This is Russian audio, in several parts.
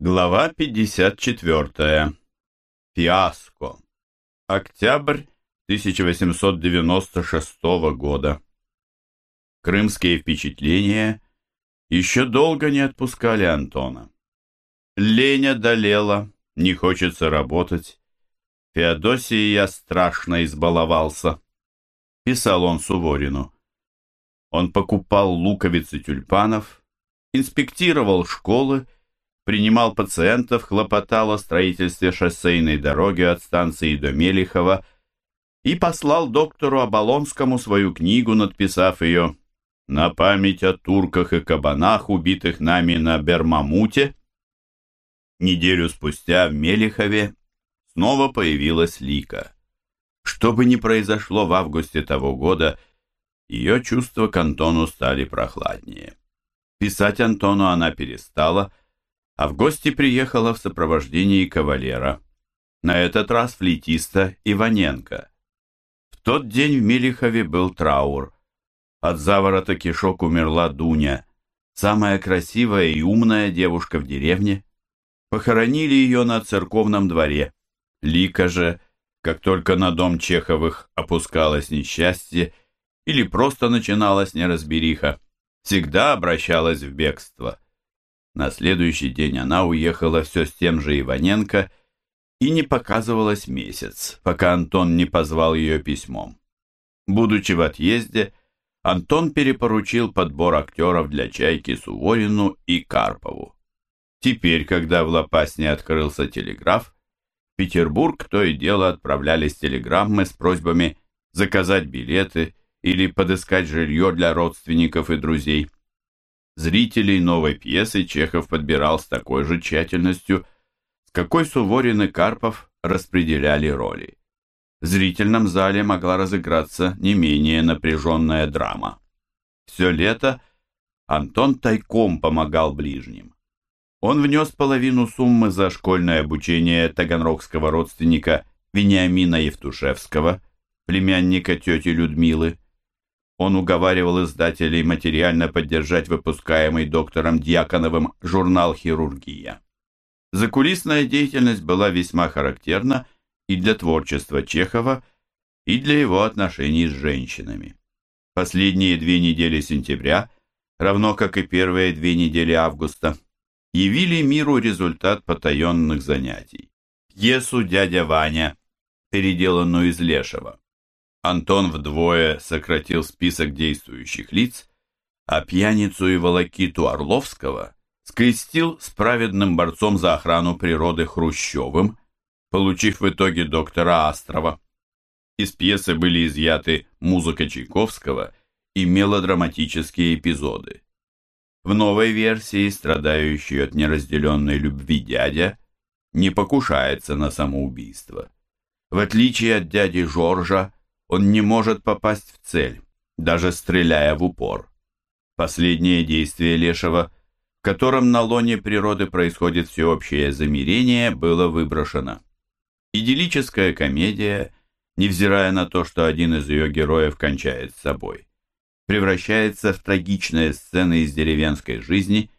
Глава 54. Фиаско. Октябрь 1896 года. Крымские впечатления еще долго не отпускали Антона. Лень одолела, не хочется работать. Феодосии я страшно избаловался. Писал он Суворину. Он покупал луковицы тюльпанов, инспектировал школы, принимал пациентов, хлопотал о строительстве шоссейной дороги от станции до Мелихова и послал доктору Оболонскому свою книгу, надписав ее «На память о турках и кабанах, убитых нами на Бермамуте». Неделю спустя в Мелихове снова появилась Лика. Что бы ни произошло в августе того года, ее чувства к Антону стали прохладнее. Писать Антону она перестала, а в гости приехала в сопровождении кавалера. На этот раз флейтиста Иваненко. В тот день в Мелихове был траур. От заворота кишок умерла Дуня, самая красивая и умная девушка в деревне. Похоронили ее на церковном дворе. Лика же, как только на дом Чеховых опускалось несчастье или просто начиналась неразбериха, всегда обращалась в бегство – на следующий день она уехала все с тем же Иваненко и не показывалась месяц, пока Антон не позвал ее письмом. Будучи в отъезде, Антон перепоручил подбор актеров для «Чайки» Суворину и Карпову. Теперь, когда в Лопасне открылся телеграф, в Петербург то и дело отправлялись телеграммы с просьбами заказать билеты или подыскать жилье для родственников и друзей. Зрителей новой пьесы Чехов подбирал с такой же тщательностью, с какой Суворин и Карпов распределяли роли. В зрительном зале могла разыграться не менее напряженная драма. Все лето Антон тайком помогал ближним. Он внес половину суммы за школьное обучение таганрогского родственника Вениамина Евтушевского, племянника тети Людмилы, он уговаривал издателей материально поддержать выпускаемый доктором Дьяконовым журнал «Хирургия». Закулисная деятельность была весьма характерна и для творчества Чехова, и для его отношений с женщинами. Последние две недели сентября, равно как и первые две недели августа, явили миру результат потаенных занятий. Пьесу «Дядя Ваня», переделанную из Лешего. Антон вдвое сократил список действующих лиц, а пьяницу и волокиту Орловского скрестил с праведным борцом за охрану природы Хрущевым, получив в итоге доктора Астрова. Из пьесы были изъяты музыка Чайковского и мелодраматические эпизоды. В новой версии, страдающий от неразделенной любви дядя, не покушается на самоубийство. В отличие от дяди Жоржа, он не может попасть в цель, даже стреляя в упор. Последнее действие Лешего, в котором на лоне природы происходит всеобщее замирение, было выброшено. Идиллическая комедия, невзирая на то, что один из ее героев кончает с собой, превращается в трагичные сцены из деревенской жизни.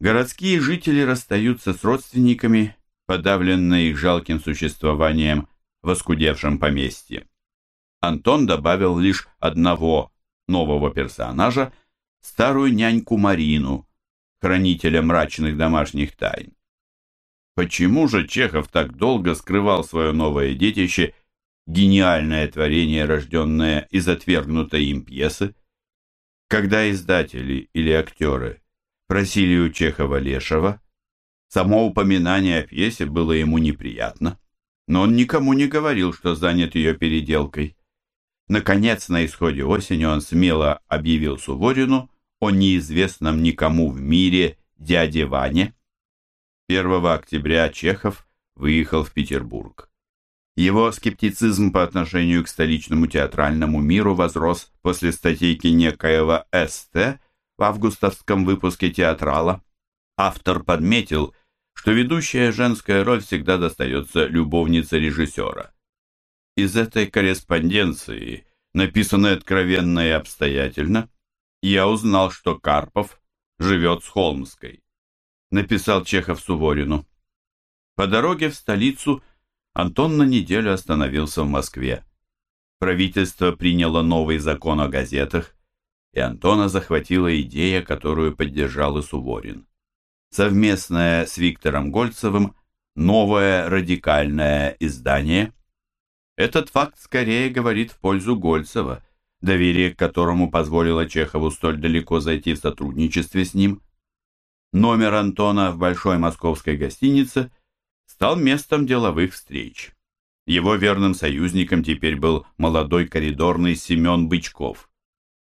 Городские жители расстаются с родственниками, подавленные их жалким существованием в оскудевшем поместье. Антон добавил лишь одного нового персонажа, старую няньку Марину, хранителя мрачных домашних тайн. Почему же Чехов так долго скрывал свое новое детище, гениальное творение, рожденное из отвергнутой им пьесы? Когда издатели или актеры просили у Чехова Лешего, само упоминание о пьесе было ему неприятно, но он никому не говорил, что занят ее переделкой. Наконец, на исходе осени он смело объявил Суворину о неизвестном никому в мире дяде Ване. 1 октября Чехов выехал в Петербург. Его скептицизм по отношению к столичному театральному миру возрос после статейки некоего С.Т. в августовском выпуске «Театрала». Автор подметил, что ведущая женская роль всегда достается любовнице режиссера. Из этой корреспонденции, написанной откровенно и обстоятельно, я узнал, что Карпов живет с Холмской. написал Чехов Суворину. По дороге в столицу Антон на неделю остановился в Москве. Правительство приняло новый закон о газетах, и Антона захватила идея, которую поддержал и Суворин. Совместное с Виктором Гольцевым новое радикальное издание. Этот факт скорее говорит в пользу Гольцева, доверие к которому позволило Чехову столь далеко зайти в сотрудничестве с ним. Номер Антона в большой московской гостинице стал местом деловых встреч. Его верным союзником теперь был молодой коридорный Семен Бычков.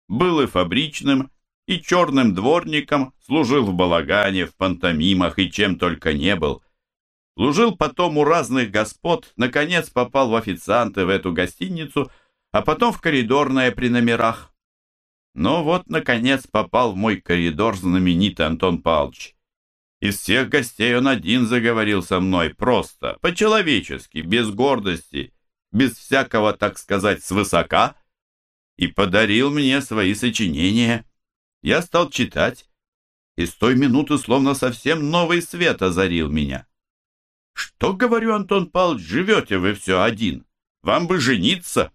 Был и фабричным, и черным дворником, служил в балагане, в пантомимах и чем только не был. Служил потом у разных господ, наконец попал в официанты в эту гостиницу, а потом в коридорное при номерах. Но вот, наконец, попал в мой коридор знаменитый Антон Павлович. Из всех гостей он один заговорил со мной просто, по-человечески, без гордости, без всякого, так сказать, свысока, и подарил мне свои сочинения. Я стал читать, и с той минуты словно совсем новый свет озарил меня. Что, говорю, Антон Павлович, живете вы все один? Вам бы жениться.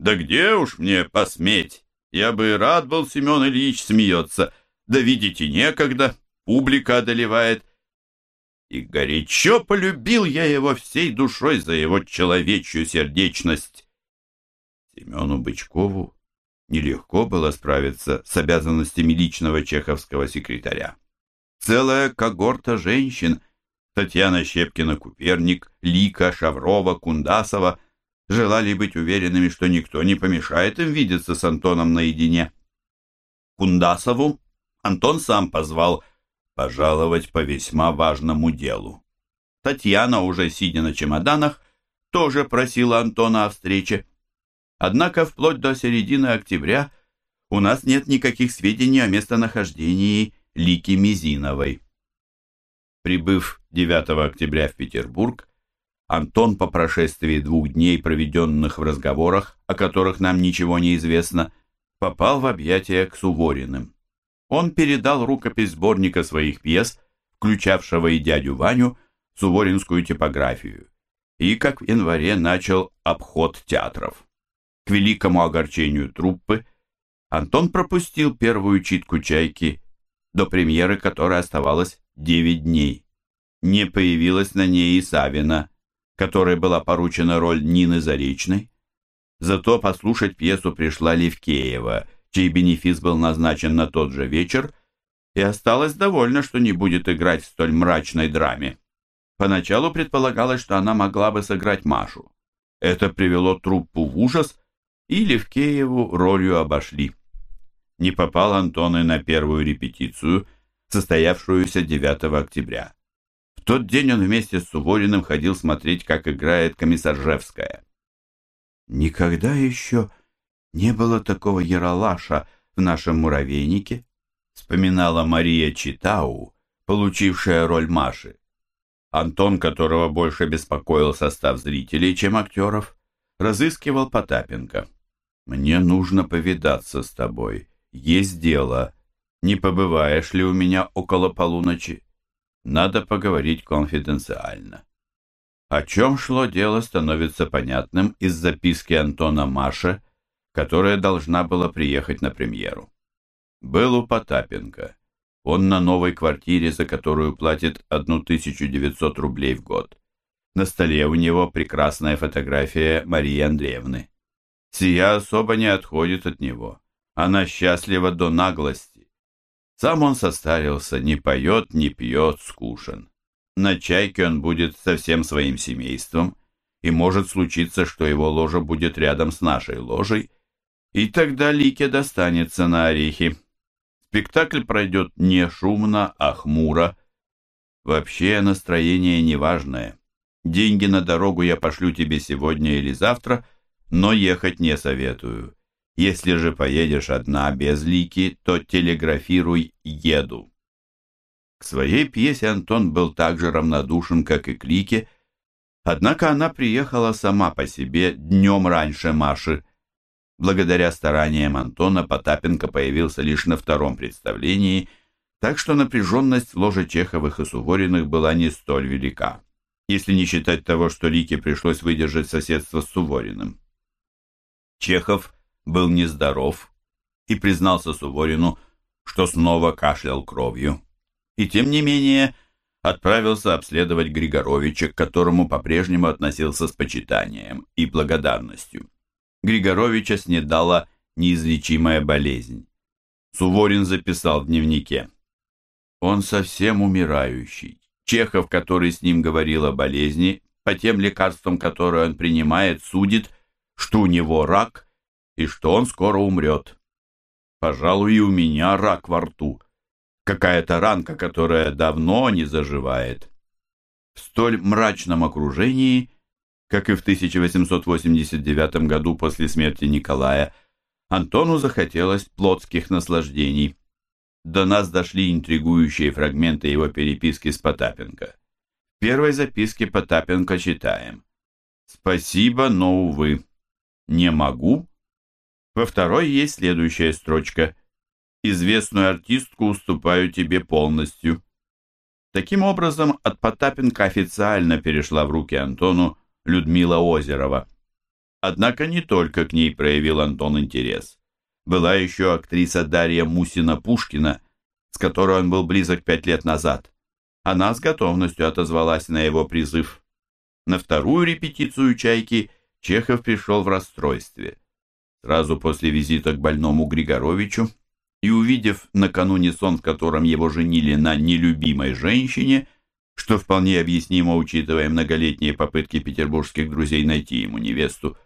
Да где уж мне посметь? Я бы рад был, Семен Ильич смеется. Да видите, некогда публика одолевает. И горячо полюбил я его всей душой за его человечью сердечность. Семену Бычкову нелегко было справиться с обязанностями личного чеховского секретаря. Целая когорта женщин, Татьяна Щепкина-Куперник, Лика, Шаврова, Кундасова, желали быть уверенными, что никто не помешает им видеться с Антоном наедине. Кундасову Антон сам позвал пожаловать по весьма важному делу. Татьяна, уже сидя на чемоданах, тоже просила Антона о встрече. Однако вплоть до середины октября у нас нет никаких сведений о местонахождении Лики Мизиновой. Прибыв 9 октября в Петербург, Антон по прошествии двух дней, проведенных в разговорах, о которых нам ничего не известно, попал в объятия к Сувориным он передал рукопись сборника своих пьес, включавшего и дядю Ваню, суворинскую типографию, и, как в январе, начал обход театров. К великому огорчению труппы Антон пропустил первую читку «Чайки», до премьеры которой оставалось 9 дней. Не появилась на ней и Савина, которой была поручена роль Нины Заречной. Зато послушать пьесу пришла Левкеева – чей бенефис был назначен на тот же вечер, и осталась довольна, что не будет играть в столь мрачной драме. Поначалу предполагалось, что она могла бы сыграть Машу. Это привело труппу в ужас, и Левкееву ролью обошли. Не попал Антон и на первую репетицию, состоявшуюся 9 октября. В тот день он вместе с Сувориным ходил смотреть, как играет комиссаржевская. Никогда еще не было такого яролаша в нашем муравейнике, вспоминала Мария Читау, получившая роль Маши. Антон, которого больше беспокоил состав зрителей, чем актеров, разыскивал Потапенко. «Мне нужно повидаться с тобой. Есть дело. Не побываешь ли у меня около полуночи? Надо поговорить конфиденциально». О чем шло дело, становится понятным из записки Антона Маше, которая должна была приехать на премьеру. Был у Потапенко. Он на новой квартире, за которую платит 1900 рублей в год. На столе у него прекрасная фотография Марии Андреевны. Сия особо не отходит от него. Она счастлива до наглости. Сам он состарился, не поет, не пьет, скушен. На чайке он будет со всем своим семейством, и может случиться, что его ложа будет рядом с нашей ложей, и тогда Лике достанется на орехи. Спектакль пройдет не шумно, а хмуро. Вообще настроение неважное. Деньги на дорогу я пошлю тебе сегодня или завтра, но ехать не советую. Если же поедешь одна без Лики, то телеграфируй «еду». К своей пьесе Антон был так же равнодушен, как и к Лике, однако она приехала сама по себе днем раньше Маши. Благодаря стараниям Антона Потапенко появился лишь на втором представлении, Так что напряженность в ложе Чеховых и Сувориных была не столь велика, если не считать того, что Лике пришлось выдержать соседство с Сувориным. Чехов был нездоров и признался Суворину, что снова кашлял кровью. И тем не менее отправился обследовать Григоровича, к которому по-прежнему относился с почитанием и благодарностью. Григоровича снедала неизлечимая болезнь. Суворин записал в дневнике. Он совсем умирающий. Чехов, который с ним говорил о болезни, по тем лекарствам, которые он принимает, судит, что у него рак и что он скоро умрет. Пожалуй, и у меня рак во рту. Какая-то ранка, которая давно не заживает. В столь мрачном окружении, как и в 1889 году после смерти Николая, Антону захотелось плотских наслаждений. До нас дошли интригующие фрагменты его переписки с Потапенко. В первой записке Потапенко читаем «Спасибо, но, увы, не могу». Во второй есть следующая строчка «Известную артистку уступаю тебе полностью». Таким образом, от Потапенко официально перешла в руки Антону Людмила Озерова. Однако не только к ней проявил Антон интерес. Была еще актриса Дарья Мусина-Пушкина, с которой он был близок пять лет назад. Она с готовностью отозвалась на его призыв. На вторую репетицию «Чайки» Чехов пришел в расстройстве. Сразу после визита к больному Григоровичу и увидев накануне сон, в котором его женили на нелюбимой женщине, что вполне объяснимо, учитывая многолетние попытки петербургских друзей найти ему невесту,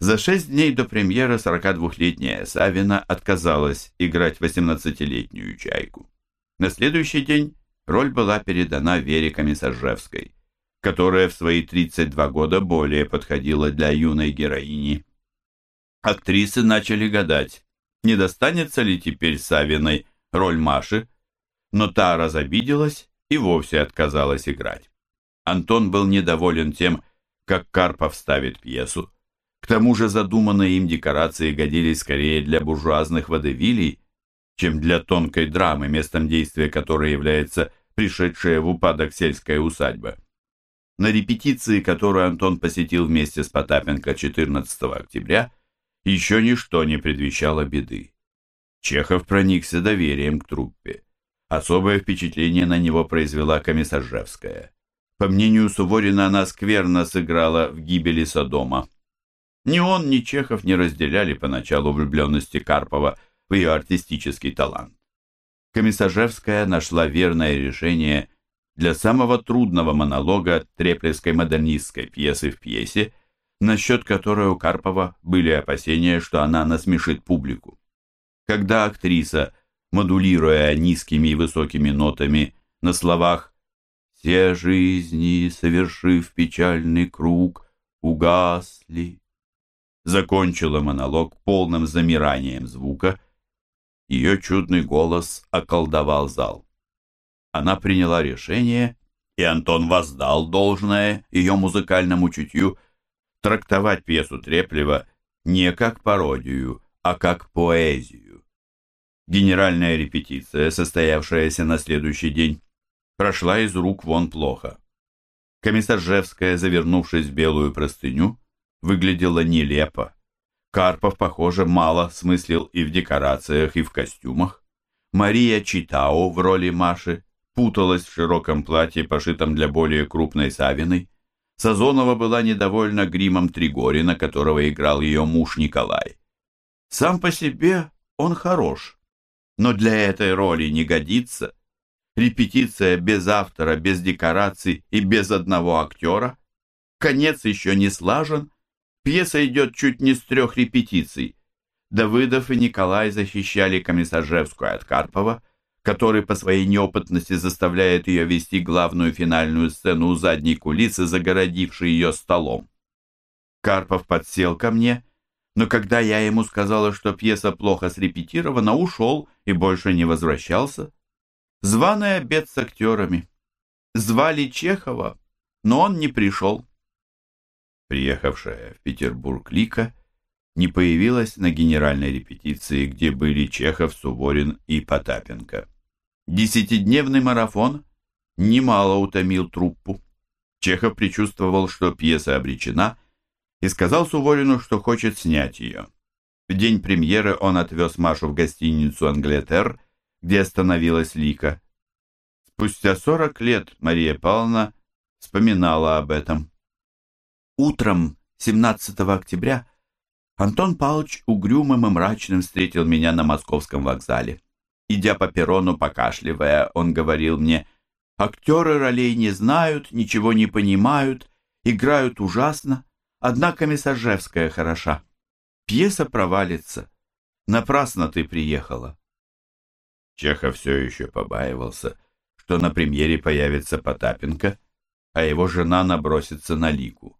за шесть дней до премьеры 42-летняя Савина отказалась играть 18-летнюю чайку. На следующий день роль была передана Вере Комиссаржевской, которая в свои 32 года более подходила для юной героини. Актрисы начали гадать, не достанется ли теперь Савиной роль Маши, но та разобиделась и вовсе отказалась играть. Антон был недоволен тем, как Карпов ставит пьесу, к тому же задуманные им декорации годились скорее для буржуазных водевилей, чем для тонкой драмы, местом действия которой является пришедшая в упадок сельская усадьба. На репетиции, которую Антон посетил вместе с Потапенко 14 октября, еще ничто не предвещало беды. Чехов проникся доверием к труппе. Особое впечатление на него произвела Комиссаржевская. По мнению Суворина, она скверно сыграла в гибели Содома. Ни он, ни Чехов не разделяли поначалу влюбленности Карпова в ее артистический талант. Комиссажевская нашла верное решение для самого трудного монолога треплевской модернистской пьесы в пьесе, насчет которой у Карпова были опасения, что она насмешит публику. Когда актриса, модулируя низкими и высокими нотами на словах «Все жизни, совершив печальный круг, угасли», закончила монолог полным замиранием звука. Ее чудный голос околдовал зал. Она приняла решение, и Антон воздал должное ее музыкальному чутью трактовать пьесу Треплева не как пародию, а как поэзию. Генеральная репетиция, состоявшаяся на следующий день, прошла из рук вон плохо. Комиссаржевская, завернувшись в белую простыню, выглядело нелепо. Карпов, похоже, мало смыслил и в декорациях, и в костюмах. Мария Читао в роли Маши путалась в широком платье, пошитом для более крупной Савиной. Сазонова была недовольна гримом Тригорина, которого играл ее муж Николай. Сам по себе он хорош, но для этой роли не годится. Репетиция без автора, без декораций и без одного актера. Конец еще не слажен, Пьеса идет чуть не с трех репетиций. Давыдов и Николай защищали комиссаржевскую от Карпова, который по своей неопытности заставляет ее вести главную финальную сцену у задней кулисы, загородившей ее столом. Карпов подсел ко мне, но когда я ему сказала, что пьеса плохо срепетирована, ушел и больше не возвращался. Званый обед с актерами. Звали Чехова, но он не пришел приехавшая в Петербург Лика, не появилась на генеральной репетиции, где были Чехов, Суворин и Потапенко. Десятидневный марафон немало утомил труппу. Чехов предчувствовал, что пьеса обречена, и сказал Суворину, что хочет снять ее. В день премьеры он отвез Машу в гостиницу «Англетер», где остановилась Лика. Спустя сорок лет Мария Павловна вспоминала об этом. Утром 17 октября Антон Павлович угрюмым и мрачным встретил меня на московском вокзале. Идя по перрону, покашливая, он говорил мне, «Актеры ролей не знают, ничего не понимают, играют ужасно, однако Мессажевская хороша. Пьеса провалится. Напрасно ты приехала». Чехов все еще побаивался, что на премьере появится Потапенко, а его жена набросится на Лику.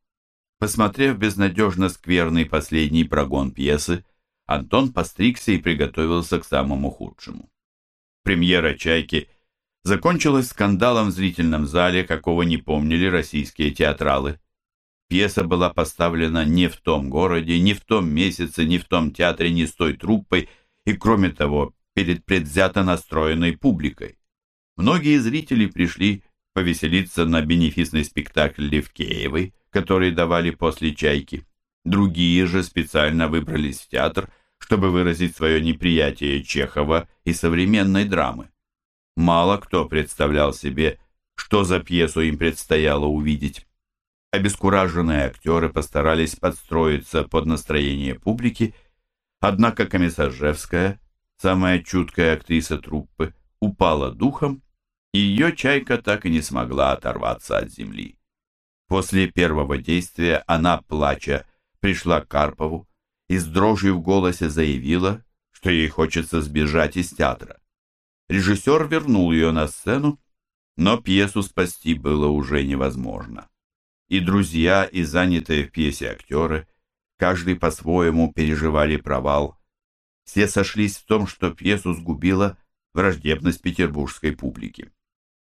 Посмотрев безнадежно скверный последний прогон пьесы, Антон постригся и приготовился к самому худшему. Премьера «Чайки» закончилась скандалом в зрительном зале, какого не помнили российские театралы. Пьеса была поставлена не в том городе, не в том месяце, не в том театре, не с той труппой, и, кроме того, перед предвзято настроенной публикой. Многие зрители пришли повеселиться на бенефисный спектакль Левкеевой, который давали после «Чайки». Другие же специально выбрались в театр, чтобы выразить свое неприятие Чехова и современной драмы. Мало кто представлял себе, что за пьесу им предстояло увидеть. Обескураженные актеры постарались подстроиться под настроение публики, однако Комиссаржевская, самая чуткая актриса труппы, упала духом, и ее чайка так и не смогла оторваться от земли. После первого действия она, плача, пришла к Карпову и с дрожью в голосе заявила, что ей хочется сбежать из театра. Режиссер вернул ее на сцену, но пьесу спасти было уже невозможно. И друзья, и занятые в пьесе актеры, каждый по-своему переживали провал. Все сошлись в том, что пьесу сгубила враждебность петербургской публики.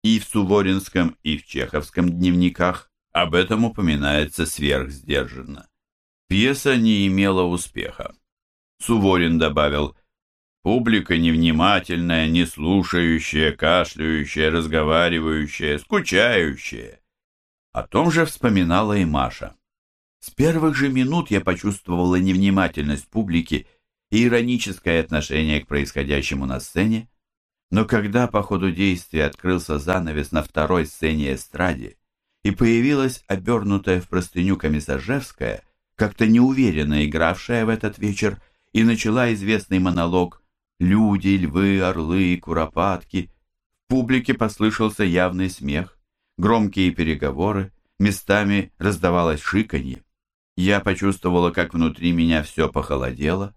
И в Суворинском, и в Чеховском дневниках об этом упоминается сверхсдержанно. Пьеса не имела успеха. Суворин добавил, публика невнимательная, не слушающая, кашляющая, разговаривающая, скучающая. О том же вспоминала и Маша. С первых же минут я почувствовала невнимательность публики и ироническое отношение к происходящему на сцене, но когда по ходу действия открылся занавес на второй сцене эстраде и появилась обернутая в простыню комиссажевская, как-то неуверенно игравшая в этот вечер, и начала известный монолог «Люди, львы, орлы, куропатки». В публике послышался явный смех, громкие переговоры, местами раздавалось шиканье. Я почувствовала, как внутри меня все похолодело.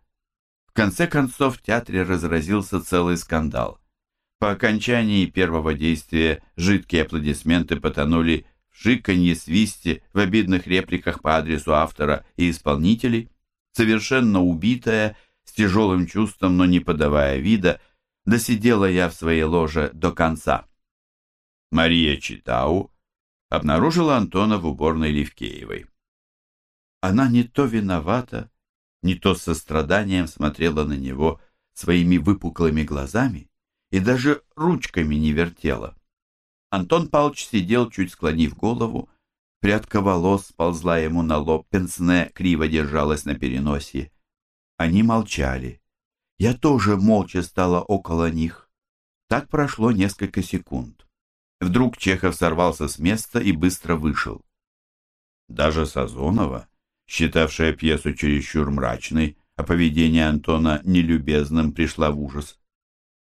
В конце концов в театре разразился целый скандал. По окончании первого действия жидкие аплодисменты потонули в шиканье, свисте, в обидных репликах по адресу автора и исполнителей. Совершенно убитая, с тяжелым чувством, но не подавая вида, досидела я в своей ложе до конца. Мария Читау обнаружила Антона в уборной Левкеевой. Она не то виновата, не то с состраданием смотрела на него своими выпуклыми глазами, и даже ручками не вертела. Антон Павлович сидел, чуть склонив голову, прядка волос сползла ему на лоб, пенсне криво держалась на переносе. Они молчали. Я тоже молча стала около них. Так прошло несколько секунд. Вдруг Чехов сорвался с места и быстро вышел. Даже Сазонова, считавшая пьесу чересчур мрачной, а поведение Антона нелюбезным, пришла в ужас.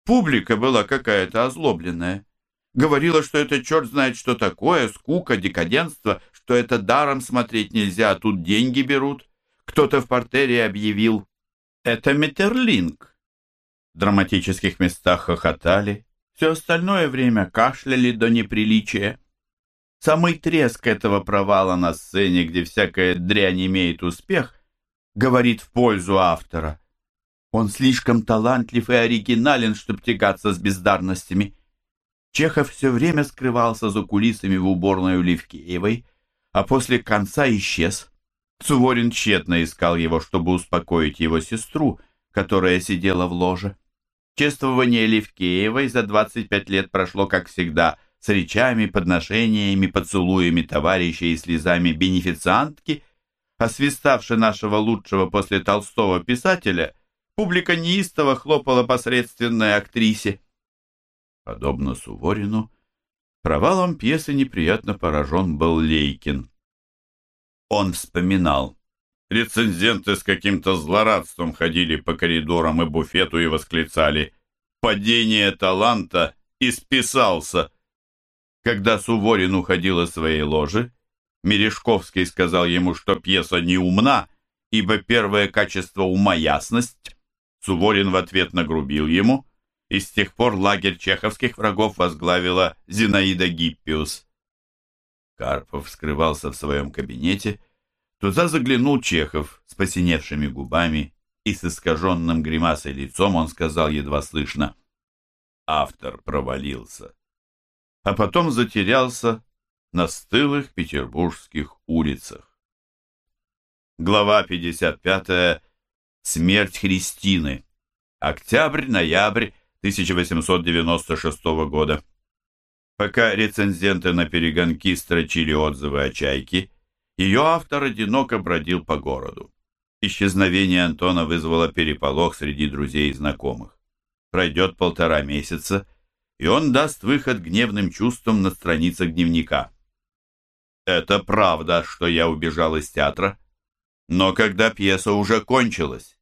Публика была какая-то озлобленная. Говорила, что это черт знает что такое, скука, декаденство, что это даром смотреть нельзя, а тут деньги берут. Кто-то в портере объявил «Это Метерлинг». В драматических местах хохотали, все остальное время кашляли до неприличия. Самый треск этого провала на сцене, где всякая дрянь имеет успех, говорит в пользу автора. Он слишком талантлив и оригинален, чтобы тягаться с бездарностями. Чехов все время скрывался за кулисами в уборной у Левкеевой, а после конца исчез. Суворин тщетно искал его, чтобы успокоить его сестру, которая сидела в ложе. Чествование Левкеевой за 25 лет прошло, как всегда, с речами, подношениями, поцелуями товарищей и слезами бенефициантки, а свиставши нашего лучшего после Толстого писателя, публика неистово хлопала посредственной актрисе. Подобно Суворину, провалом пьесы неприятно поражен был Лейкин. Он вспоминал. Рецензенты с каким-то злорадством ходили по коридорам и буфету и восклицали «Падение таланта исписался!» Когда Суворин уходил из своей ложи, Мережковский сказал ему, что пьеса не умна, ибо первое качество ума — ясность. Суворин в ответ нагрубил ему, и с тех пор лагерь чеховских врагов возглавила Зинаида Гиппиус. Карпов скрывался в своем кабинете, туда заглянул Чехов с посиневшими губами и с искаженным гримасой лицом он сказал едва слышно «Автор провалился» а потом затерялся на стылых петербургских улицах. Глава 55. Смерть Христины. Октябрь-ноябрь 1896 года. Пока рецензенты на перегонки строчили отзывы о «Чайке», ее автор одиноко бродил по городу. Исчезновение Антона вызвало переполох среди друзей и знакомых. Пройдет полтора месяца – и он даст выход гневным чувствам на страницах дневника. Это правда, что я убежал из театра, но когда пьеса уже кончилась,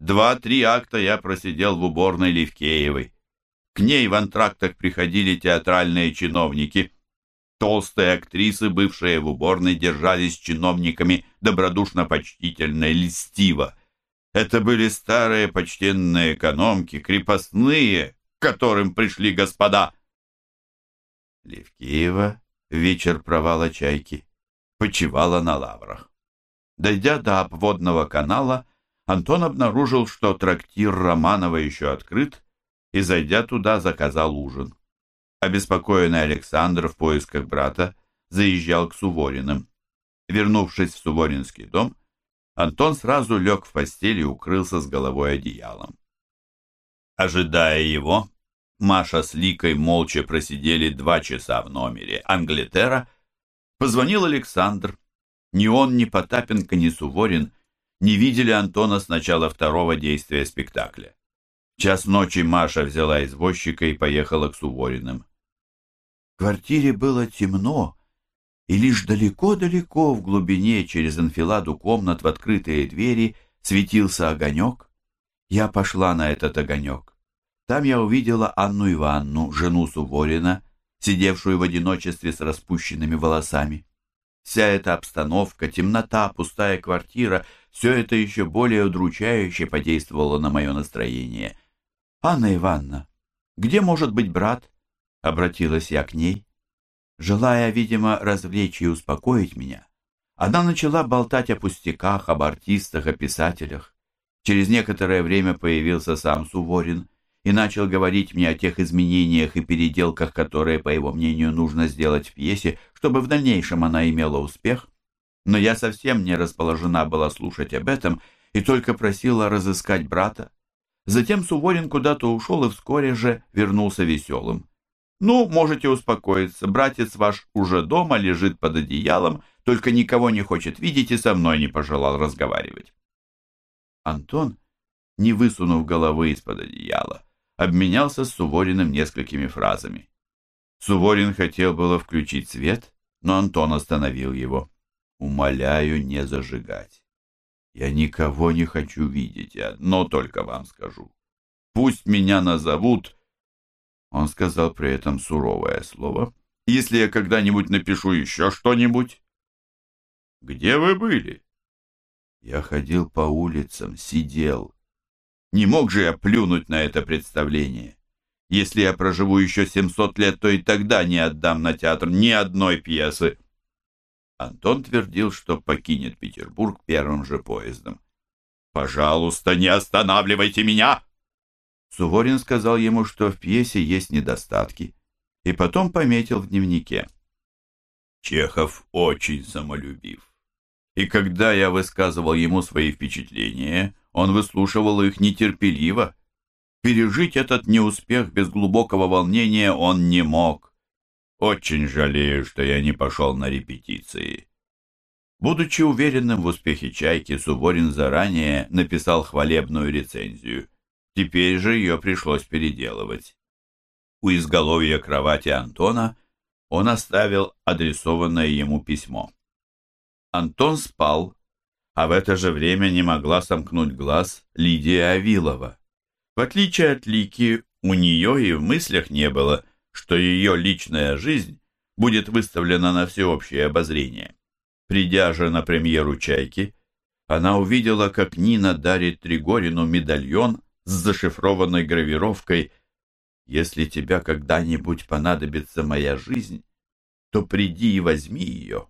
два-три акта я просидел в уборной Левкеевой. К ней в антрактах приходили театральные чиновники. Толстые актрисы, бывшие в уборной, держались с чиновниками добродушно-почтительно льстиво. Это были старые почтенные экономки, крепостные, которым пришли господа. Левкиева, вечер провала чайки, почивала на лаврах. Дойдя до обводного канала, Антон обнаружил, что трактир Романова еще открыт, и, зайдя туда, заказал ужин. Обеспокоенный Александр в поисках брата заезжал к Сувориным. Вернувшись в Суворинский дом, Антон сразу лег в постель и укрылся с головой одеялом. Ожидая его, Маша с Ликой молча просидели два часа в номере Англетера. Позвонил Александр. Ни он, ни Потапенко, ни Суворин не видели Антона с начала второго действия спектакля. В час ночи Маша взяла извозчика и поехала к Сувориным. В квартире было темно, и лишь далеко-далеко в глубине через анфиладу комнат в открытые двери светился огонек. Я пошла на этот огонек. Там я увидела Анну Ивановну, жену Суворина, сидевшую в одиночестве с распущенными волосами. Вся эта обстановка, темнота, пустая квартира, все это еще более удручающе подействовало на мое настроение. «Анна Ивановна, где может быть брат?» — обратилась я к ней. Желая, видимо, развлечь и успокоить меня, она начала болтать о пустяках, об артистах, о писателях. Через некоторое время появился сам Суворин — и начал говорить мне о тех изменениях и переделках, которые, по его мнению, нужно сделать в пьесе, чтобы в дальнейшем она имела успех. Но я совсем не расположена была слушать об этом и только просила разыскать брата. Затем Суворин куда-то ушел и вскоре же вернулся веселым. «Ну, можете успокоиться, братец ваш уже дома, лежит под одеялом, только никого не хочет видеть и со мной не пожелал разговаривать». Антон, не высунув головы из-под одеяла, обменялся с Сувориным несколькими фразами. Суворин хотел было включить свет, но Антон остановил его. «Умоляю не зажигать. Я никого не хочу видеть, одно только вам скажу. Пусть меня назовут...» Он сказал при этом суровое слово. «Если я когда-нибудь напишу еще что-нибудь...» «Где вы были?» Я ходил по улицам, сидел, не мог же я плюнуть на это представление. Если я проживу еще 700 лет, то и тогда не отдам на театр ни одной пьесы. Антон твердил, что покинет Петербург первым же поездом. «Пожалуйста, не останавливайте меня!» Суворин сказал ему, что в пьесе есть недостатки, и потом пометил в дневнике. Чехов очень самолюбив. И когда я высказывал ему свои впечатления, он выслушивал их нетерпеливо. Пережить этот неуспех без глубокого волнения он не мог. Очень жалею, что я не пошел на репетиции. Будучи уверенным в успехе «Чайки», Суворин заранее написал хвалебную рецензию. Теперь же ее пришлось переделывать. У изголовья кровати Антона он оставил адресованное ему письмо. Антон спал, а в это же время не могла сомкнуть глаз Лидия Авилова. В отличие от Лики, у нее и в мыслях не было, что ее личная жизнь будет выставлена на всеобщее обозрение. Придя же на премьеру «Чайки», она увидела, как Нина дарит Тригорину медальон с зашифрованной гравировкой «Если тебя когда-нибудь понадобится моя жизнь, то приди и возьми ее».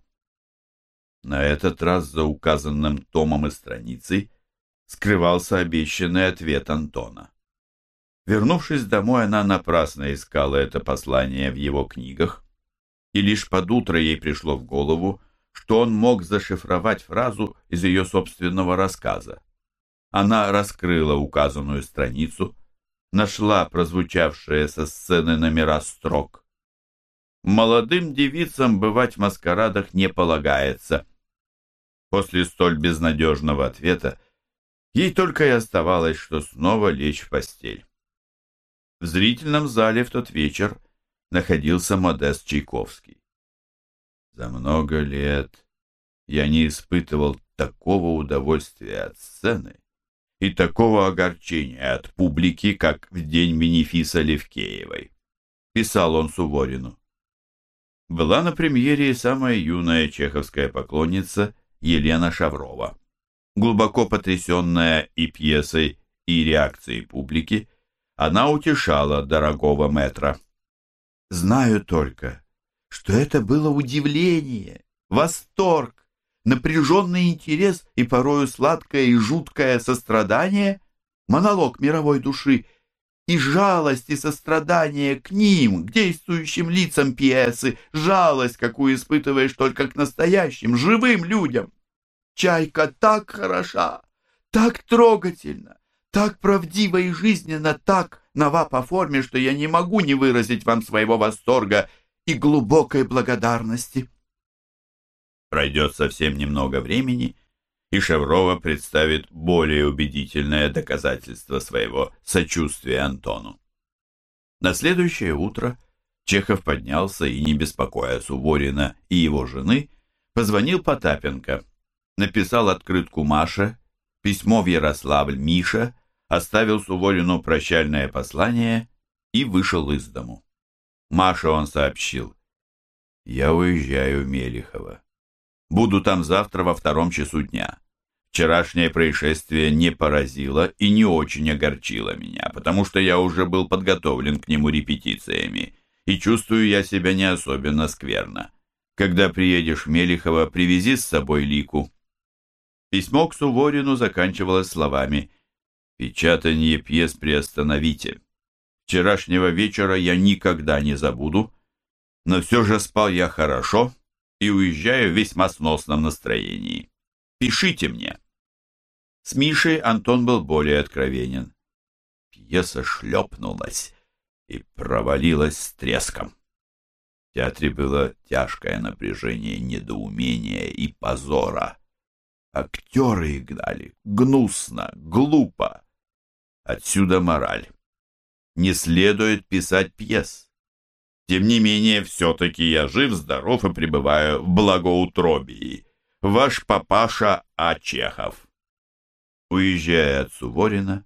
На этот раз за указанным томом и страницей скрывался обещанный ответ Антона. Вернувшись домой, она напрасно искала это послание в его книгах, и лишь под утро ей пришло в голову, что он мог зашифровать фразу из ее собственного рассказа. Она раскрыла указанную страницу, нашла прозвучавшие со сцены номера строк. «Молодым девицам бывать в маскарадах не полагается». После столь безнадежного ответа ей только и оставалось, что снова лечь в постель. В зрительном зале в тот вечер находился Модест Чайковский. За много лет я не испытывал такого удовольствия от сцены и такого огорчения от публики, как в день Бенефиса Левкеевой. Писал он Суворину. Была на премьере самая юная чеховская поклонница Елена Шаврова. Глубоко потрясенная и пьесой, и реакцией публики, она утешала дорогого метра. «Знаю только, что это было удивление, восторг, напряженный интерес и порою сладкое и жуткое сострадание, монолог мировой души и жалость и сострадание к ним, к действующим лицам пьесы, жалость, какую испытываешь только к настоящим, живым людям. Чайка так хороша, так трогательна, так правдиво и жизненно, так нова по форме, что я не могу не выразить вам своего восторга и глубокой благодарности. Пройдет совсем немного времени, и Шеврова представит более убедительное доказательство своего сочувствия Антону. На следующее утро Чехов поднялся и, не беспокоя Суворина и его жены, позвонил Потапенко, написал открытку Маше, письмо в Ярославль Миша, оставил Суворину прощальное послание и вышел из дому. Маше он сообщил. «Я уезжаю в Мелихово. Буду там завтра во втором часу дня. Вчерашнее происшествие не поразило и не очень огорчило меня, потому что я уже был подготовлен к нему репетициями, и чувствую я себя не особенно скверно. Когда приедешь в Мелихово, привези с собой Лику». Письмо к Суворину заканчивалось словами «Печатание пьес приостановите». Вчерашнего вечера я никогда не забуду, но все же спал я хорошо и уезжаю в весьма сносном настроении. Пишите мне. С Мишей Антон был более откровенен. Пьеса шлепнулась и провалилась с треском. В театре было тяжкое напряжение недоумения и позора. Актеры играли гнусно, глупо. Отсюда мораль не следует писать пьес. Тем не менее, все-таки я жив, здоров и пребываю в благоутробии. Ваш папаша А. Чехов. Уезжая от Суворина,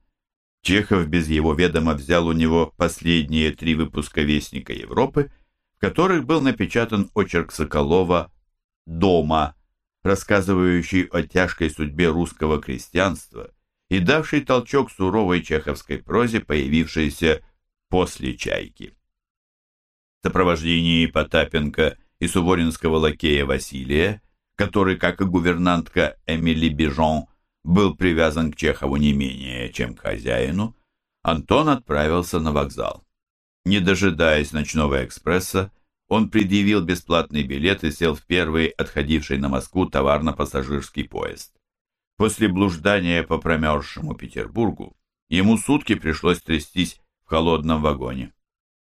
Чехов без его ведома взял у него последние три выпуска «Вестника Европы», в которых был напечатан очерк Соколова «Дома», рассказывающий о тяжкой судьбе русского крестьянства и давший толчок суровой чеховской прозе, появившейся после «Чайки». В сопровождении Потапенко и суворинского лакея Василия, который, как и гувернантка Эмили Бижон, был привязан к Чехову не менее, чем к хозяину, Антон отправился на вокзал. Не дожидаясь ночного экспресса, он предъявил бесплатный билет и сел в первый отходивший на Москву товарно-пассажирский поезд. После блуждания по промерзшему Петербургу Ему сутки пришлось трястись в холодном вагоне.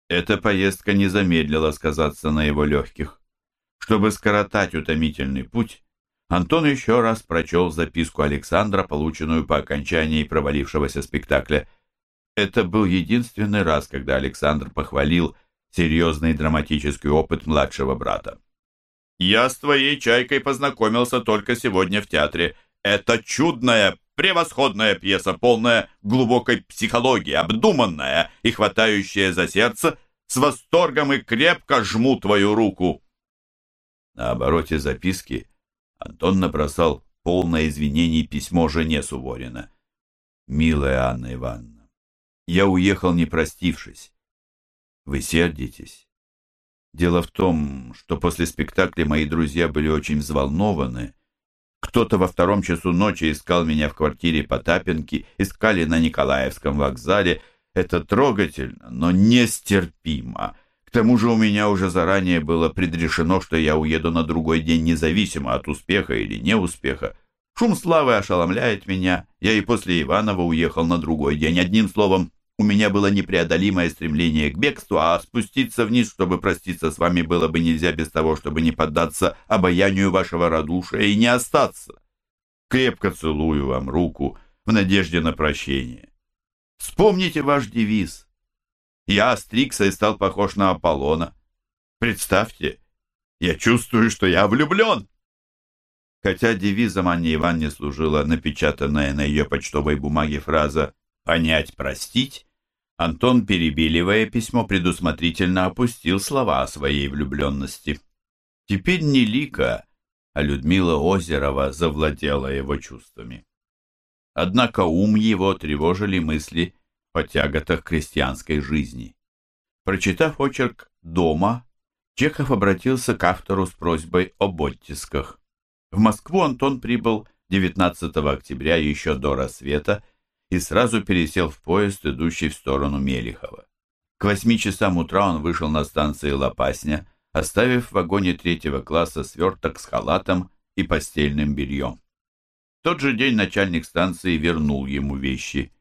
Эта поездка не замедлила сказаться на его легких. Чтобы скоротать утомительный путь, Антон еще раз прочел записку Александра, полученную по окончании провалившегося спектакля. Это был единственный раз, когда Александр похвалил серьезный драматический опыт младшего брата. «Я с твоей чайкой познакомился только сегодня в театре. Это чудная, превосходная пьеса, полная глубокой психологии, обдуманная и хватающая за сердце. С восторгом и крепко жму твою руку». На обороте записки Антон набросал полное извинений письмо жене Суворина. «Милая Анна Ивановна, я уехал не простившись. Вы сердитесь? Дело в том, что после спектакля мои друзья были очень взволнованы. Кто-то во втором часу ночи искал меня в квартире Потапенки, искали на Николаевском вокзале. Это трогательно, но нестерпимо тому же у меня уже заранее было предрешено, что я уеду на другой день независимо от успеха или неуспеха. Шум славы ошеломляет меня. Я и после Иванова уехал на другой день. Одним словом, у меня было непреодолимое стремление к бегству, а спуститься вниз, чтобы проститься с вами, было бы нельзя без того, чтобы не поддаться обаянию вашего радушия и не остаться. Крепко целую вам руку в надежде на прощение. Вспомните ваш девиз я остригся и стал похож на Аполлона. Представьте, я чувствую, что я влюблен. Хотя девизом Анне Ивановне служила напечатанная на ее почтовой бумаге фраза «понять, простить», Антон, перебеливая письмо, предусмотрительно опустил слова о своей влюбленности. Теперь не Лика, а Людмила Озерова завладела его чувствами. Однако ум его тревожили мысли о тяготах крестьянской жизни. Прочитав очерк «Дома», Чехов обратился к автору с просьбой об оттисках. В Москву Антон прибыл 19 октября еще до рассвета и сразу пересел в поезд, идущий в сторону Мелихова. К восьми часам утра он вышел на станции Лопасня, оставив в вагоне третьего класса сверток с халатом и постельным бельем. В тот же день начальник станции вернул ему вещи.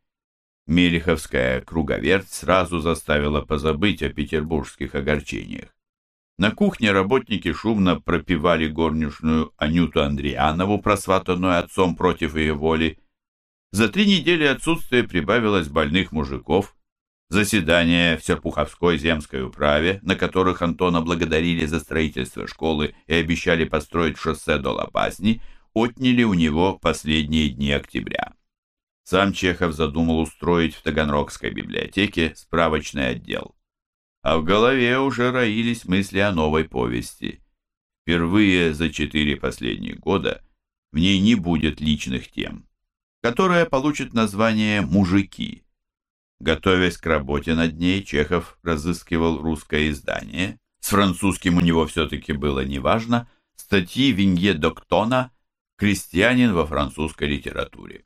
Мелиховская круговерть сразу заставила позабыть о петербургских огорчениях. На кухне работники шумно пропивали горничную Анюту Андрианову, просватанную отцом против ее воли. За три недели отсутствия прибавилось больных мужиков. Заседания в Серпуховской земской управе, на которых Антона благодарили за строительство школы и обещали построить шоссе до Лопасни, отняли у него последние дни октября. Сам Чехов задумал устроить в Таганрогской библиотеке справочный отдел. А в голове уже роились мысли о новой повести. Впервые за четыре последних года в ней не будет личных тем, которая получит название «Мужики». Готовясь к работе над ней, Чехов разыскивал русское издание. С французским у него все-таки было неважно. Статьи Винье Доктона «Крестьянин во французской литературе».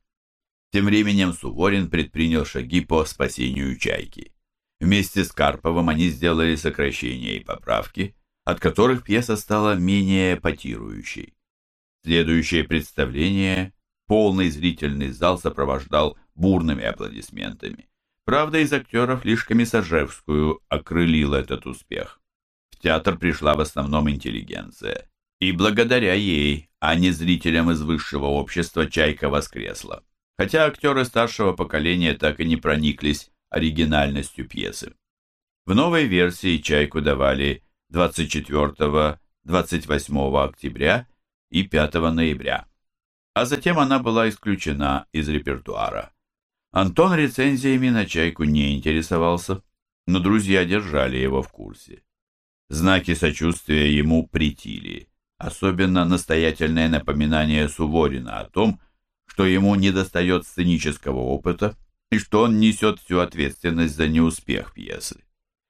Тем временем Суворин предпринял шаги по спасению «Чайки». Вместе с Карповым они сделали сокращения и поправки, от которых пьеса стала менее потирующей. Следующее представление полный зрительный зал сопровождал бурными аплодисментами. Правда, из актеров лишь Комиссажевскую окрылил этот успех. В театр пришла в основном интеллигенция. И благодаря ей, а не зрителям из высшего общества, Чайка воскресла хотя актеры старшего поколения так и не прониклись оригинальностью пьесы. В новой версии «Чайку» давали 24-28 октября и 5 ноября, а затем она была исключена из репертуара. Антон рецензиями на «Чайку» не интересовался, но друзья держали его в курсе. Знаки сочувствия ему притили, особенно настоятельное напоминание Суворина о том, что ему недостает сценического опыта и что он несет всю ответственность за неуспех пьесы.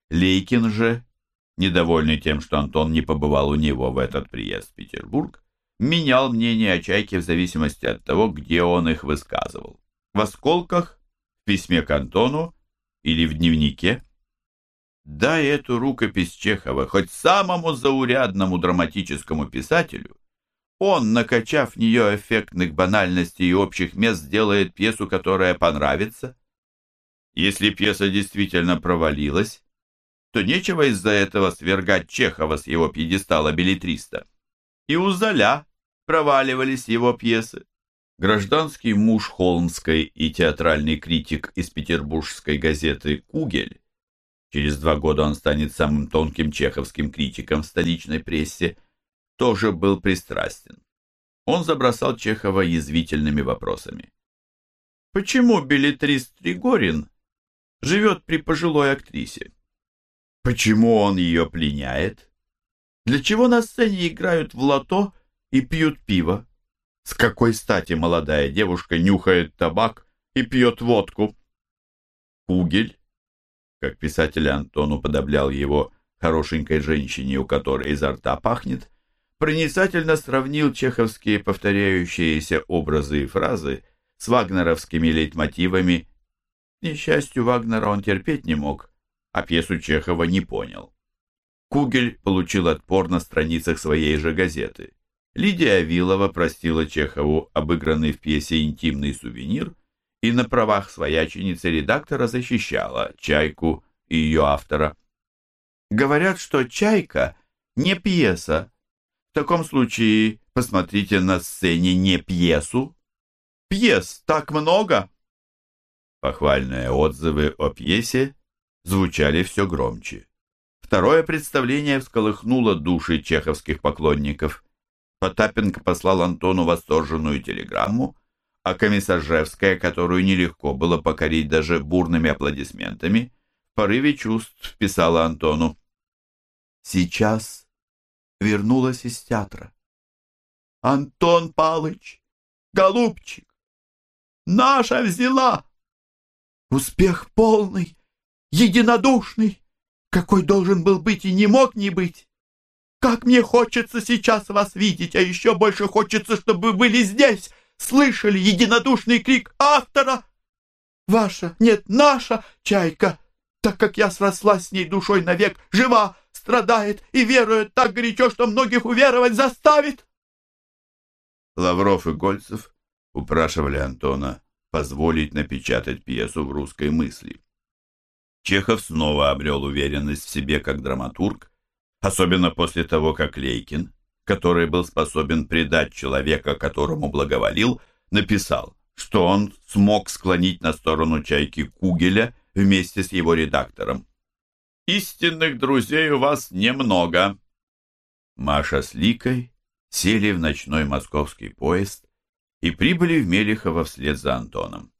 Лейкин же, недовольный тем, что Антон не побывал у него в этот приезд в Петербург, менял мнение о Чайке в зависимости от того, где он их высказывал. В «Осколках», в письме к Антону или в дневнике. Дай эту рукопись Чехова хоть самому заурядному драматическому писателю, он, накачав в нее эффектных банальностей и общих мест, сделает пьесу, которая понравится. Если пьеса действительно провалилась, то нечего из-за этого свергать Чехова с его пьедестала билетриста. И у Золя проваливались его пьесы. Гражданский муж Холмской и театральный критик из петербургской газеты «Кугель» через два года он станет самым тонким чеховским критиком в столичной прессе, тоже был пристрастен. Он забросал Чехова язвительными вопросами. Почему билетрист Тригорин живет при пожилой актрисе? Почему он ее пленяет? Для чего на сцене играют в лото и пьют пиво? С какой стати молодая девушка нюхает табак и пьет водку? Кугель, как писатель Антон уподоблял его хорошенькой женщине, у которой изо рта пахнет, проницательно сравнил чеховские повторяющиеся образы и фразы с вагнеровскими лейтмотивами. Несчастью, Вагнера он терпеть не мог, а пьесу Чехова не понял. Кугель получил отпор на страницах своей же газеты. Лидия Авилова простила Чехову обыгранный в пьесе интимный сувенир и на правах свояченицы редактора защищала «Чайку» и ее автора. Говорят, что «Чайка» не пьеса. В таком случае посмотрите на сцене не пьесу. Пьес так много. Похвальные отзывы о пьесе звучали все громче. Второе представление всколыхнуло души чеховских поклонников. Потапенко послал Антону восторженную телеграмму, а Комиссаржевская, которую нелегко было покорить даже бурными аплодисментами, в порыве чувств писала Антону. «Сейчас вернулась из театра. Антон Палыч, голубчик, наша взяла! Успех полный, единодушный, какой должен был быть и не мог не быть. Как мне хочется сейчас вас видеть, а еще больше хочется, чтобы вы были здесь, слышали единодушный крик автора. Ваша, нет, наша чайка, так как я срослась с ней душой навек, жива, страдает и верует так горячо, что многих уверовать заставит. Лавров и Гольцев упрашивали Антона позволить напечатать пьесу в русской мысли. Чехов снова обрел уверенность в себе как драматург, особенно после того, как Лейкин, который был способен предать человека, которому благоволил, написал, что он смог склонить на сторону чайки Кугеля вместе с его редактором. «Истинных друзей у вас немного». Маша с Ликой сели в ночной московский поезд и прибыли в Мелехово вслед за Антоном.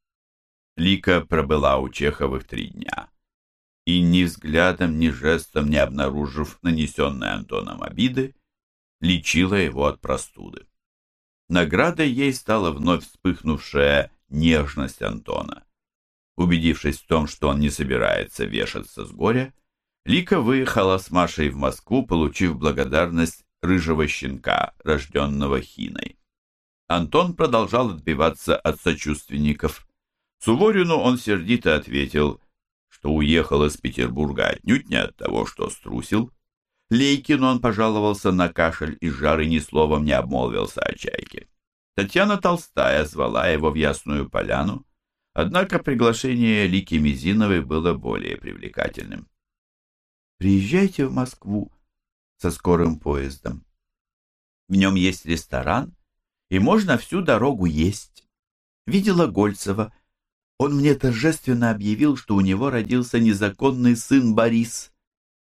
Лика пробыла у Чеховых три дня и ни взглядом, ни жестом не обнаружив нанесенной Антоном обиды, лечила его от простуды. Наградой ей стала вновь вспыхнувшая нежность Антона. Убедившись в том, что он не собирается вешаться с горя, Лика выехала с Машей в Москву, получив благодарность рыжего щенка, рожденного Хиной. Антон продолжал отбиваться от сочувственников. Суворину он сердито ответил, что уехал из Петербурга отнюдь не от того, что струсил. Лейкину он пожаловался на кашель и жары ни словом не обмолвился о чайке. Татьяна Толстая звала его в Ясную Поляну, однако приглашение Лики Мизиновой было более привлекательным. «Приезжайте в Москву со скорым поездом. В нем есть ресторан, и можно всю дорогу есть. Видела Гольцева, он мне торжественно объявил, что у него родился незаконный сын Борис.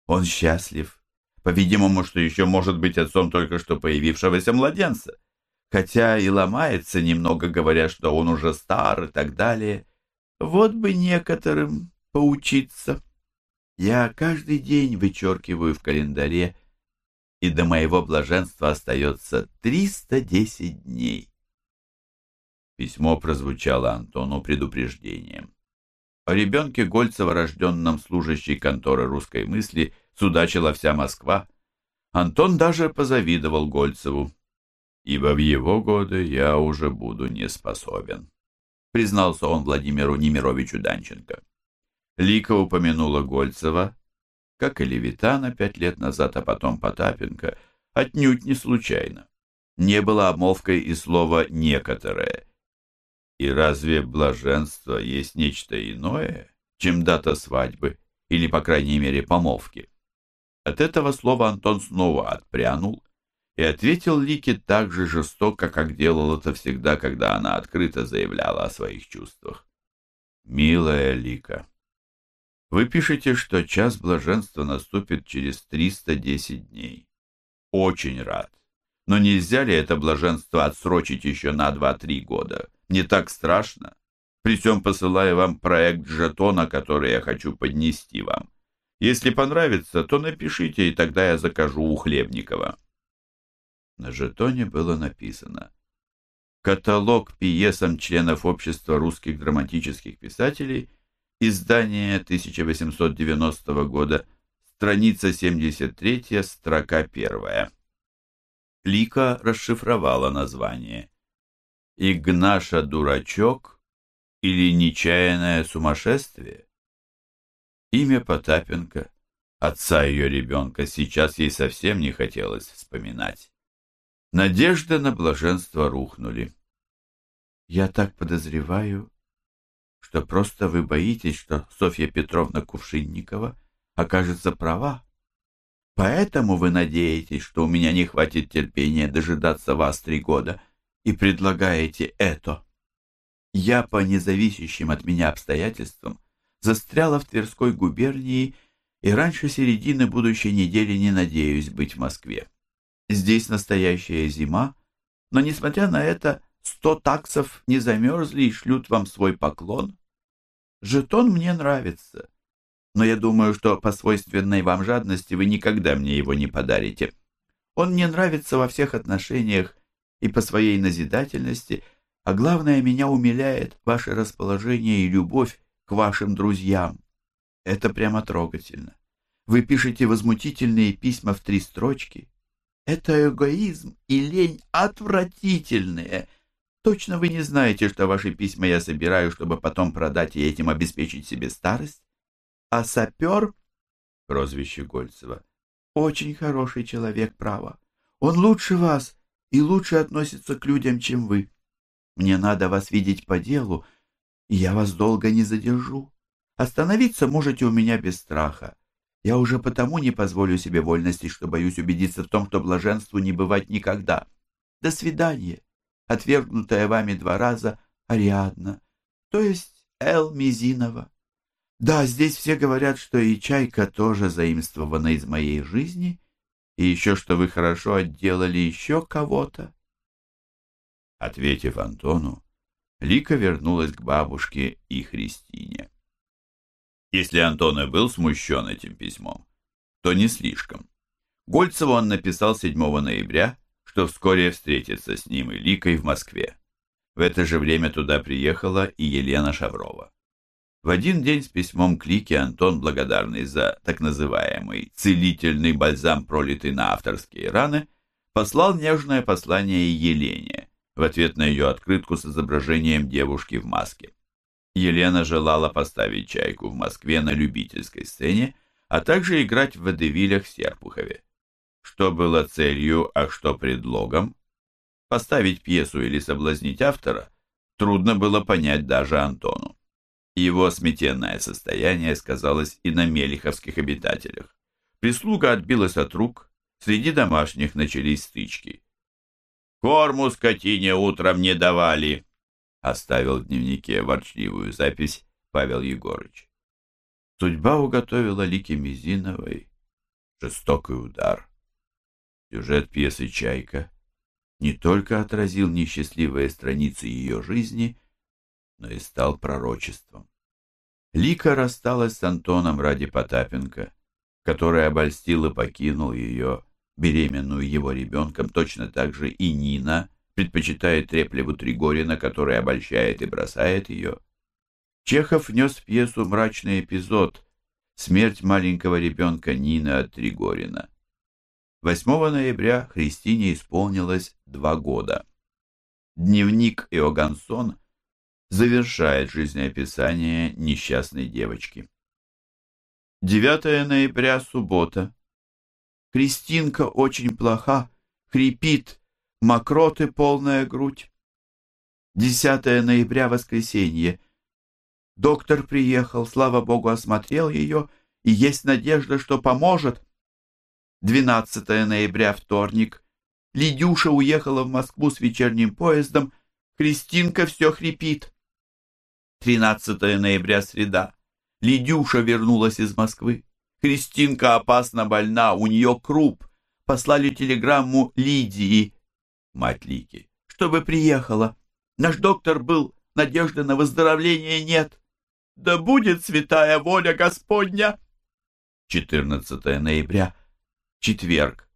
Он счастлив. По-видимому, что еще может быть отцом только что появившегося младенца. Хотя и ломается немного, говоря, что он уже стар и так далее. Вот бы некоторым поучиться. Я каждый день вычеркиваю в календаре, и до моего блаженства остается 310 дней. Письмо прозвучало Антону предупреждением. О ребенке Гольцева, рожденном служащей конторы русской мысли, судачила вся Москва. Антон даже позавидовал Гольцеву. «Ибо в его годы я уже буду не способен», признался он Владимиру Немировичу Данченко. Лика упомянула Гольцева, как и Левитана пять лет назад, а потом Потапенко, отнюдь не случайно. Не было обмолвкой и слова «некоторое», и разве блаженство есть нечто иное, чем дата свадьбы, или, по крайней мере, помолвки. От этого слова Антон снова отпрянул и ответил Лике так же жестоко, как делал это всегда, когда она открыто заявляла о своих чувствах. «Милая Лика, вы пишете, что час блаженства наступит через 310 дней. Очень рад. Но нельзя ли это блаженство отсрочить еще на 2-3 года? Не так страшно? При всем посылаю вам проект жетона, который я хочу поднести вам. Если понравится, то напишите, и тогда я закажу у Хлебникова. На жетоне было написано «Каталог пьесам членов Общества русских драматических писателей, издание 1890 года, страница 73, строка 1». Лика расшифровала название. «Игнаша дурачок» или «Нечаянное сумасшествие»? Имя Потапенко, отца ее ребенка, сейчас ей совсем не хотелось вспоминать. Надежды на блаженство рухнули. «Я так подозреваю, что просто вы боитесь, что Софья Петровна Кувшинникова окажется права. Поэтому вы надеетесь, что у меня не хватит терпения дожидаться вас три года и предлагаете это. Я по независящим от меня обстоятельствам застряла в Тверской губернии и раньше середины будущей недели не надеюсь быть в Москве. Здесь настоящая зима, но, несмотря на это, сто таксов не замерзли и шлют вам свой поклон. Жетон мне нравится, но я думаю, что по свойственной вам жадности вы никогда мне его не подарите. Он мне нравится во всех отношениях и по своей назидательности, а главное, меня умиляет ваше расположение и любовь к вашим друзьям. Это прямо трогательно. Вы пишете возмутительные письма в три строчки, это эгоизм и лень отвратительные. Точно вы не знаете, что ваши письма я собираю, чтобы потом продать и этим обеспечить себе старость? А сапер, прозвище Гольцева, очень хороший человек, право. Он лучше вас и лучше относится к людям, чем вы. Мне надо вас видеть по делу, и я вас долго не задержу. Остановиться можете у меня без страха. Я уже потому не позволю себе вольности, что боюсь убедиться в том, что блаженству не бывать никогда. До свидания, отвергнутая вами два раза Ариадна, то есть Эл Мизинова. Да, здесь все говорят, что и чайка тоже заимствована из моей жизни, и еще что вы хорошо отделали еще кого-то. Ответив Антону, Лика вернулась к бабушке и Христине. Если Антон и был смущен этим письмом, то не слишком. Гольцеву он написал 7 ноября, что вскоре встретится с ним и Ликой в Москве. В это же время туда приехала и Елена Шаврова. В один день с письмом к Лике Антон, благодарный за так называемый целительный бальзам, пролитый на авторские раны, послал нежное послание Елене в ответ на ее открытку с изображением девушки в маске. Елена желала поставить «Чайку» в Москве на любительской сцене, а также играть в водевилях в Серпухове. Что было целью, а что предлогом? Поставить пьесу или соблазнить автора трудно было понять даже Антону. Его сметенное состояние сказалось и на мелиховских обитателях. Прислуга отбилась от рук, среди домашних начались стычки. «Корму скотине утром не давали», оставил в дневнике ворчливую запись Павел Егорыч. Судьба уготовила Лике Мизиновой жестокий удар. Сюжет пьесы «Чайка» не только отразил несчастливые страницы ее жизни, но и стал пророчеством. Лика рассталась с Антоном ради Потапенко, который обольстил и покинул ее, беременную его ребенком, точно так же и Нина предпочитает Треплеву Тригорина, который обольщает и бросает ее. Чехов внес в пьесу мрачный эпизод «Смерть маленького ребенка Нины от Тригорина». 8 ноября Христине исполнилось два года. Дневник Иогансон завершает жизнеописание несчастной девочки. 9 ноября, суббота. Кристинка очень плоха, хрипит, мокроты полная грудь. 10 ноября, воскресенье. Доктор приехал, слава богу, осмотрел ее, и есть надежда, что поможет. 12 ноября, вторник. Лидюша уехала в Москву с вечерним поездом. Кристинка все хрипит. 13 ноября, среда. Лидюша вернулась из Москвы. Кристинка опасно больна, у нее круп. Послали телеграмму Лидии, мать Лики, чтобы приехала. Наш доктор был, надежды на выздоровление нет. Да будет святая воля Господня! 14 ноября, четверг.